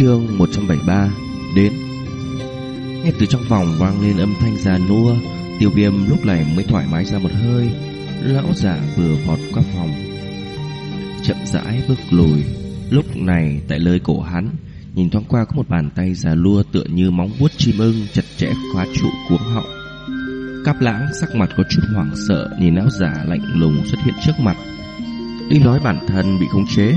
Chương 173 Đến. Nghe từ trong phòng vang lên âm thanh già nua, Tiêu viêm lúc này mới thoải mái ra một hơi. Lão giả vừa vọt qua phòng, Chậm rãi bước lùi. Lúc này, tại lời cổ hắn, Nhìn thoáng qua có một bàn tay già lua Tựa như móng vuốt chim ưng Chặt chẽ khóa trụ cuống họng. Cáp lãng sắc mặt có chút hoảng sợ, Nhìn lão giả lạnh lùng xuất hiện trước mặt. Đi nói bản thân bị khống chế,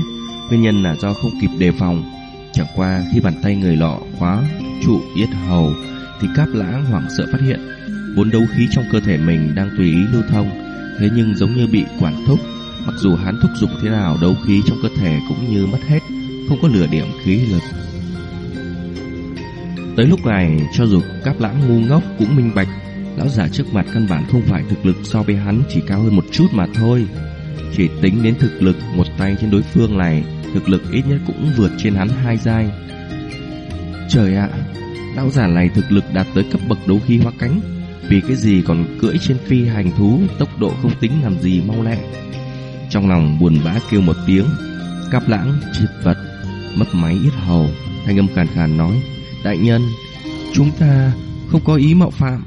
Nguyên nhân là do không kịp đề phòng Chẳng qua khi bàn tay người lọ khóa trụ yết hầu, Thì cáp lãng hoảng sợ phát hiện, Vốn đấu khí trong cơ thể mình đang tùy ý lưu thông. Thế nhưng giống như bị quản thúc, Mặc dù hắn thúc giục thế nào, đấu khí trong cơ thể cũng như mất hết, Không có lửa điểm khí lực. Tới lúc này, cho dù cáp lãng ngu ngốc cũng minh bạch, Lão giả trước mặt căn bản không phải thực lực so với hắn, chỉ cao hơn một chút mà thôi. Chỉ tính đến thực lực một tay trên đối phương này Thực lực ít nhất cũng vượt trên hắn hai giai. Trời ạ, Lão giả này thực lực đạt tới cấp bậc đấu khí hóa cánh. Vì cái gì còn cưỡi trên phi hành thú, Tốc độ không tính làm gì mau lẹ. Trong lòng buồn bã kêu một tiếng, Cáp lãng, chật vật, Mất máy ít hầu. Thanh âm khàn khàn nói, Đại nhân, Chúng ta không có ý mạo phạm,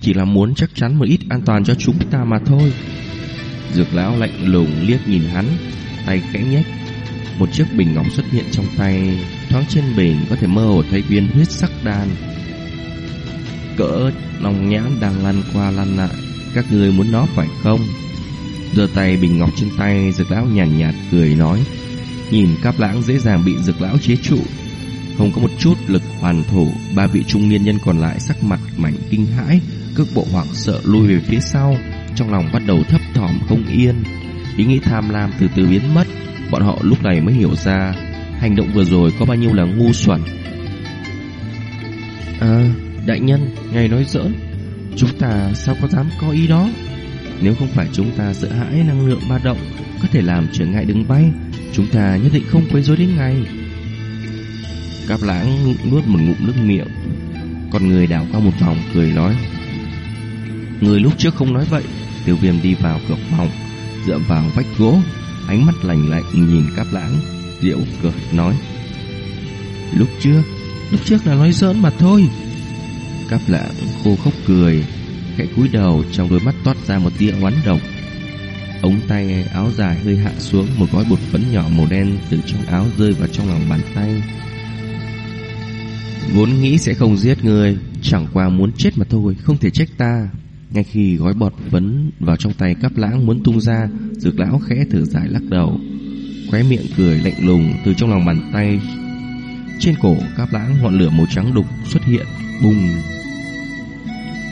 Chỉ là muốn chắc chắn một ít an toàn cho chúng ta mà thôi. Dược lão lạnh lùng liếc nhìn hắn, Tay khẽ nhếch một chiếc bình ngọc xuất hiện trong tay Thoáng trên bình có thể mơ hồ thấy viên huyết sắc đan. Cỡ nòng nhãn đang lăn qua lăn lại Các người muốn nó phải không? Giơ tay bình ngọc trên tay Dược lão nhàn nhạt, nhạt cười nói. Nhìn cáp lãng dễ dàng bị dược lão chế trụ. Không có một chút lực hoàn thủ Ba vị trung niên nhân còn lại sắc mặt mảnh kinh hãi Cước bộ hoảng sợ lùi về phía sau Trong lòng bắt đầu thấp thỏm không yên. Ý nghĩ tham lam từ từ biến mất. Bọn họ lúc này mới hiểu ra Hành động vừa rồi có bao nhiêu là ngu xuẩn. À đại nhân Ngài nói giỡn. Chúng ta sao có dám có ý đó? Nếu không phải chúng ta sợ hãi năng lượng ba động Có thể làm trở ngại đường bay Chúng ta nhất định không quấy rối đến ngày Cáp lãng nuốt một ngụm nước miệng. Còn người đảo qua một vòng cười nói. Người lúc trước không nói vậy Tiêu viêm đi vào cửa phòng Dựa vào vách gỗ Ánh mắt lạnh lạnh nhìn cáp lãng Diệu cười nói Lúc trước Lúc trước là nói giỡn mà thôi. Cáp lãng khô khốc cười Khẽ cúi đầu trong đôi mắt toát ra một tia oán độc. Ống tay áo dài hơi hạ xuống Một gói bột phấn nhỏ màu đen Từ trong áo rơi vào trong lòng bàn tay. Vốn nghĩ sẽ không giết người Chẳng qua muốn chết mà thôi Không thể trách ta ngay khi gói bọt vấn vào trong tay cắp lãng muốn tung ra, dược lão khẽ thở dài lắc đầu. Khóe miệng cười lạnh lùng từ trong lòng bàn tay. Trên cổ cắp lãng ngọn lửa màu trắng đục xuất hiện, bùng.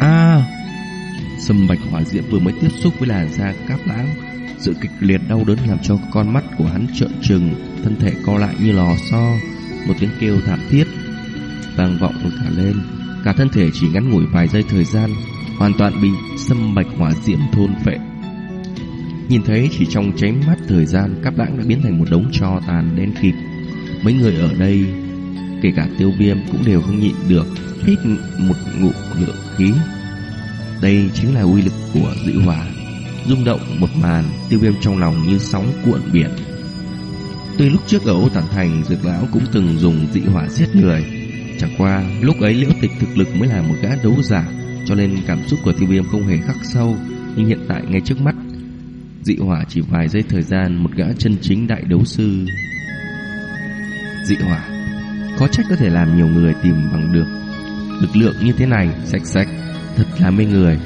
A! Sâm bạch hỏa diễm vừa mới tiếp xúc với làn da cắp lãng, sự kịch liệt đau đớn làm cho con mắt của hắn trợn trừng, thân thể co lại như lò xo, một tiếng kêu thảm thiết vang vọng cả lên, cả thân thể chỉ ngắn ngủi vài giây thời gian hoàn toàn bị sâm bạch hỏa diễm thôn phệ. Nhìn thấy chỉ trong cháy mắt thời gian cáp lãng đã biến thành một đống tro tàn đen kịt. Mấy người ở đây, kể cả tiêu viêm cũng đều không nhịn được hít một ngụm lượng khí. Đây chính là uy lực của dị hỏa. rung động một màn, tiêu viêm trong lòng như sóng cuộn biển. Tuy lúc trước ở Ô Tản Thành, Dược Lão cũng từng dùng dị hỏa giết người. Chẳng qua, lúc ấy liễu tịch thực lực mới là một gã đấu giả cho nên cảm xúc của tiêu viêm không hề khắc sâu, Nhưng hiện tại ngay trước mắt, Dị hỏa chỉ vài giây thời gian Một gã chân chính đại đấu sư. Dị hỏa, Khó trách có thể làm nhiều người tìm bằng được. Lực lượng như thế này Sạch sạch Thật là mê người.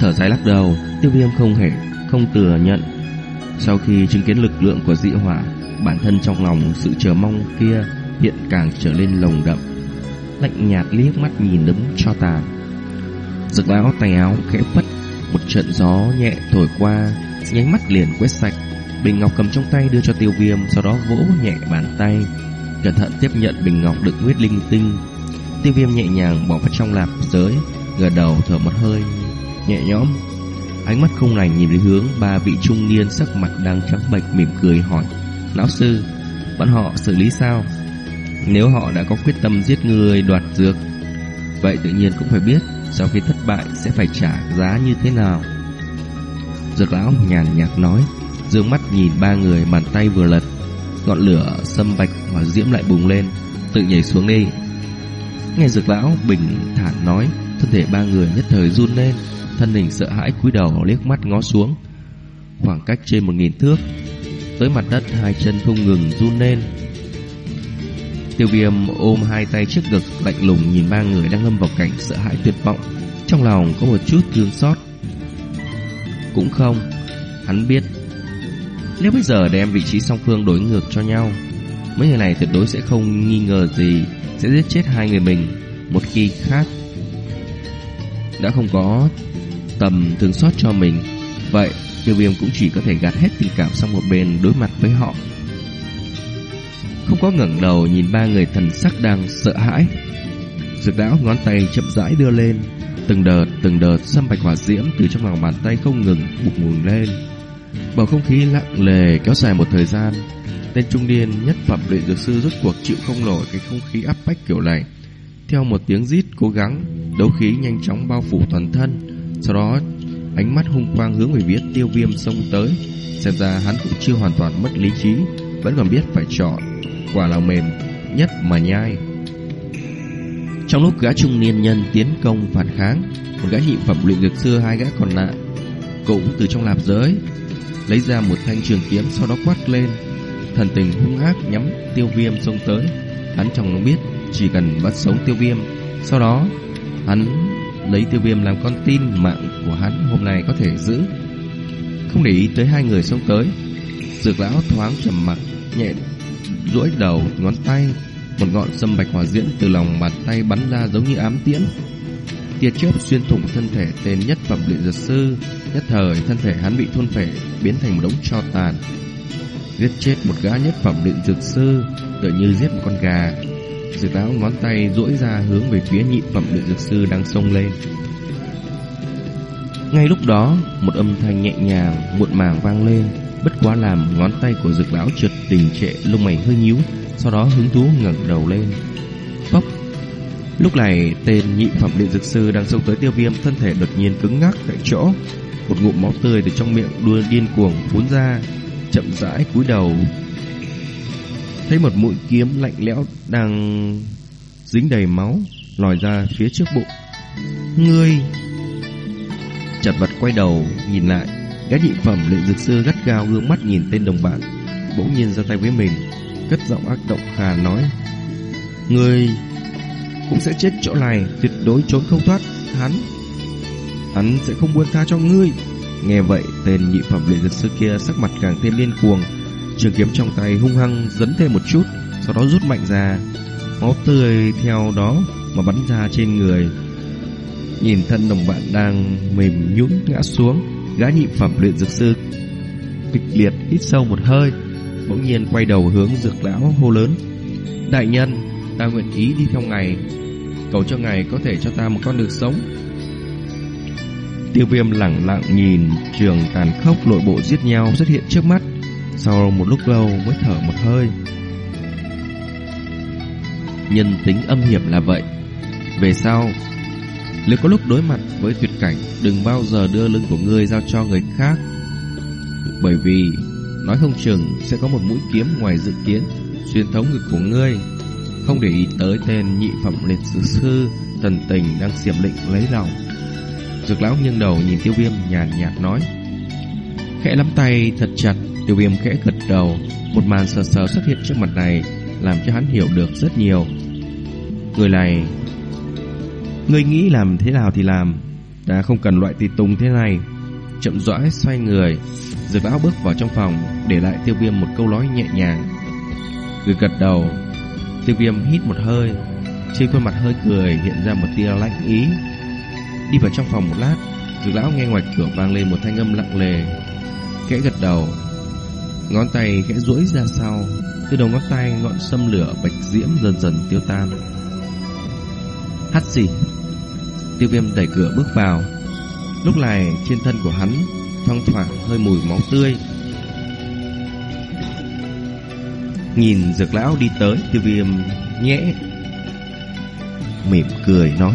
Thở dài lắc đầu, Tiêu viêm không hề, không thừa nhận. Sau khi chứng kiến lực lượng của dị hỏa, Bản thân trong lòng sự chờ mong kia Hiện càng trở lên lồng đậm. Lạnh nhạt liếc mắt nhìn đấm cho tàn. Dược lão tay áo khẽ phất, một trận gió nhẹ thổi qua, nháy mắt liền quét sạch. Bình ngọc cầm trong tay đưa cho tiêu viêm, sau đó vỗ nhẹ bàn tay, cẩn thận tiếp nhận bình ngọc đựng huyết linh tinh. Tiêu viêm nhẹ nhàng bỏ vào trong lạp giới, gật đầu thở một hơi, nhẹ nhõm. Ánh mắt không lành nhìn về hướng ba vị trung niên sắc mặt đang trắng bệch mỉm cười hỏi: "Lão sư, bọn họ xử lý sao?" Nếu họ đã có quyết tâm giết người đoạt dược Vậy tự nhiên cũng phải biết sau khi thất bại, sẽ phải trả giá như thế nào? Dược lão nhàn nhạt nói, Dương mắt nhìn ba người bàn tay vừa lật, Ngọn lửa sâm bạch hỏa diễm lại bùng lên, Tự nhảy xuống đi. Nghe dược lão bình thản nói, Thân thể ba người nhất thời run lên, Thân hình sợ hãi cúi đầu liếc mắt ngó xuống. Khoảng cách trên một nghìn thước, Tới mặt đất hai chân không ngừng run lên Tiêu viêm ôm hai tay trước ngực, Lạnh lùng nhìn ba người đang lâm vào cảnh sợ hãi tuyệt vọng. Trong lòng có một chút thương xót. Cũng không, Hắn biết. Nếu bây giờ đem vị trí song phương đối ngược cho nhau, Mấy người này tuyệt đối sẽ không nghi ngờ gì, Sẽ giết chết hai người mình Một khi khác. Đã không có tầm thương xót cho mình, Vậy tiêu viêm cũng chỉ có thể gạt hết tình cảm sang một bên đối mặt với họ. Không có ngẩng đầu nhìn ba người thần sắc đang sợ hãi. Dược lão ngón tay chậm rãi đưa lên, Từng đợt từng đợt xâm bạch hỏa diễm từ trong lòng bàn tay không ngừng bục nguồn lên. Bầu không khí lặng lề kéo dài một thời gian, Tên trung niên nhất phẩm luyện dược sư rốt cuộc chịu không nổi cái không khí áp bách kiểu này. Theo một tiếng rít cố gắng, Đấu khí nhanh chóng bao phủ toàn thân, Sau đó ánh mắt hung quang hướng về phía tiêu viêm xông tới. Xem ra hắn cũng chưa hoàn toàn mất lý trí, Vẫn còn biết phải chọn. Quả là mềm, nhất mà nhai. Trong lúc gã trung niên nhân tiến công phản kháng, Một gã nhị phẩm luyện dược sư hai gã còn lại Cũng từ trong lạp giới Lấy ra một thanh trường kiếm sau đó quát lên, Thần tình hung ác nhắm tiêu viêm xông tới. Hắn trong lòng biết Chỉ cần bắt sống tiêu viêm, Sau đó hắn lấy tiêu viêm làm con tin mạng của hắn hôm nay có thể giữ. Không để ý tới hai người xông tới, Dược lão thoáng trầm mặc, Nhẹ duỗi đầu ngón tay, Một ngọn sâm bạch hỏa diễn từ lòng bàn tay bắn ra giống như ám tiễn. Tia chớp xuyên thủng thân thể tên nhất phẩm luyện dược sư, Nhất thời thân thể hắn bị thôn phệ, Biến thành một đống tro tàn. Giết chết một gã nhất phẩm luyện dược sư, Tựa như giết một con gà. Dược lão ngón tay duỗi ra hướng về phía nhị phẩm luyện dược sư đang xông lên. Ngay lúc đó, Một âm thanh nhẹ nhàng, Muộn màng vang lên. Bất quá làm ngón tay của dược lão trượt đình trệ Lông mày hơi nhíu Sau đó hứng thú ngẩng đầu lên. Phốc Lúc này tên nhị phẩm luyện dược sư đang xông tới tiêu viêm Thân thể đột nhiên cứng ngắc tại chỗ. Một ngụm máu tươi từ trong miệng đua điên cuồng phun ra Chậm rãi cúi đầu. Thấy một mũi kiếm lạnh lẽo đang dính đầy máu lòi ra phía trước bụng. Ngươi! Chặt vật quay đầu nhìn lại, gã nhị phẩm luyện dược sư gắt gao gương mắt nhìn tên đồng bạn, bỗng nhiên ra tay với mình, cất giọng ác động khà nói: "Ngươi cũng sẽ chết chỗ này, tuyệt đối trốn không thoát hắn. Hắn sẽ không buông tha cho ngươi." Nghe vậy, tên nhị phẩm luyện dược sư kia sắc mặt càng thêm điên cuồng, Trường kiếm trong tay hung hăng dấn thêm một chút Sau đó rút mạnh ra Máu tươi theo đó mà bắn ra trên người Nhìn thân đồng bạn đang mềm nhũn ngã xuống Gã nhị phẩm luyện dược sư. Kịch liệt, hít sâu một hơi, Bỗng nhiên quay đầu hướng dược lão hô lớn. Đại nhân, Ta nguyện ý đi theo ngài. Cầu cho ngài có thể cho ta một con đường sống. Tiêu viêm lẳng lặng nhìn trường tàn khốc nội bộ giết nhau xuất hiện trước mắt, sau một lúc lâu mới thở một hơi. Nhân tính âm hiểm là vậy. Về sau nếu có lúc đối mặt với tuyệt cảnh, Đừng bao giờ đưa lưng của ngươi giao cho người khác. Bởi vì, Nói không chừng sẽ có một mũi kiếm ngoài dự kiến, Xuyên thấu ngực của ngươi. Không để ý tới tên nhị phẩm liệt sử sư, thần tình đang xiểm lịnh lấy lòng. Dược lão nghiêng đầu nhìn tiêu viêm nhàn nhạt nói, Khẽ nắm tay thật chặt. Tiêu viêm khẽ gật đầu. Một màn sờ sờ xuất hiện trước mặt này Làm cho hắn hiểu được rất nhiều. Người này Người nghĩ làm thế nào thì làm. Đã không cần loại tùy tùng thế này. Chậm rãi xoay người Dược lão bước vào trong phòng, Để lại tiêu viêm một câu nói nhẹ nhàng. Người gật đầu. Tiêu viêm hít một hơi. Trên khuôn mặt hơi cười hiện ra một tia lạnh ý. Đi vào trong phòng một lát, Dược lão nghe ngoài cửa vang lên một thanh âm lặng lề. Khẽ gật đầu. Ngón tay khẽ duỗi ra sau, Từ đầu ngón tay ngọn sâm lửa bạch diễm dần dần tiêu tan. Hắt gì Tiêu viêm đẩy cửa bước vào. Lúc này trên thân của hắn Thoang thoảng hơi mùi máu tươi. Nhìn dược lão đi tới Tiêu viêm nhẽ Mỉm cười nói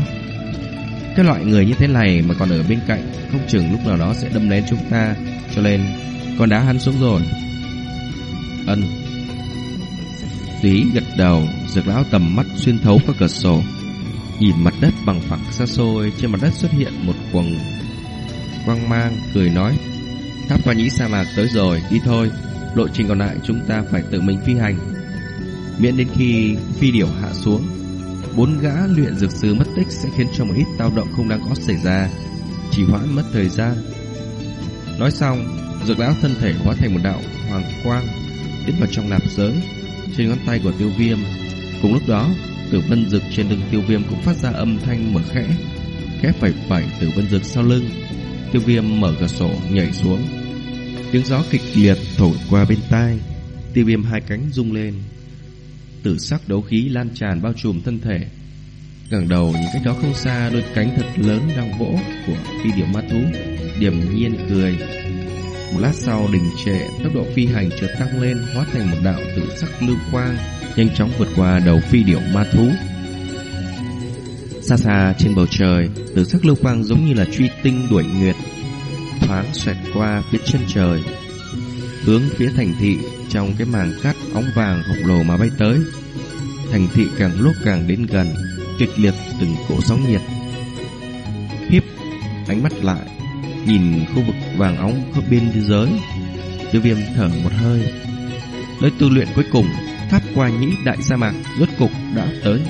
Cái loại người như thế này mà còn ở bên cạnh Không chừng lúc nào đó sẽ đâm lén chúng ta. Cho nên con đá hắn xuống rồi. Ân. Tí gật đầu, dược lão tầm mắt xuyên thấu qua cửa sổ, nhìn mặt đất bằng phẳng xa xôi, trên mặt đất xuất hiện một quầng quang mang, cười nói: "Tháp qua nhĩ sa mạc tới rồi, đi thôi, lộ trình còn lại chúng ta phải tự mình phi hành." Miễn đến khi phi điểu hạ xuống, bốn gã luyện dược sư mất tích sẽ khiến cho một ít tao động không đáng có xảy ra, chỉ hoãn mất thời gian. Nói xong, dược lão thân thể hóa thành một đạo hoàng quang, tiến vào trong nạp giới trên ngón tay của tiêu viêm. Cùng lúc đó, tử vân dược trên lưng tiêu viêm cũng phát ra âm thanh mở khẽ, khẽ phẩy phẩy tử vân dược sau lưng. Tiêu viêm mở cửa sổ nhảy xuống. Tiếng gió kịch liệt thổi qua bên tai, tiêu viêm hai cánh rung lên. Tử sắc đấu khí lan tràn bao trùm thân thể. ngẩng đầu nhìn cách đó không xa đôi cánh thật lớn đang vỗ của phi điểu ma thú, điểm nhiên cười. Một lát sau đình trệ, tốc độ phi hành chợt tăng lên, hóa thành một đạo tử sắc lưu quang, nhanh chóng vượt qua đầu phi điểu ma thú. Xa xa trên bầu trời, tử sắc lưu quang giống như là truy tinh đuổi nguyệt, thoáng xoẹt qua phía chân trời, hướng phía thành thị trong cái màng cát óng vàng khổng lồ mà bay tới. Thành thị càng lúc càng đến gần, kịch liệt từng cỗ sóng nhiệt. Hiếp ánh mắt lại, nhìn khu vực vàng óng khắp bên giới. Tiêu viêm thở một hơi. Nơi tu luyện cuối cùng, tháp qua nhĩ đại sa mạc rốt cục đã tới.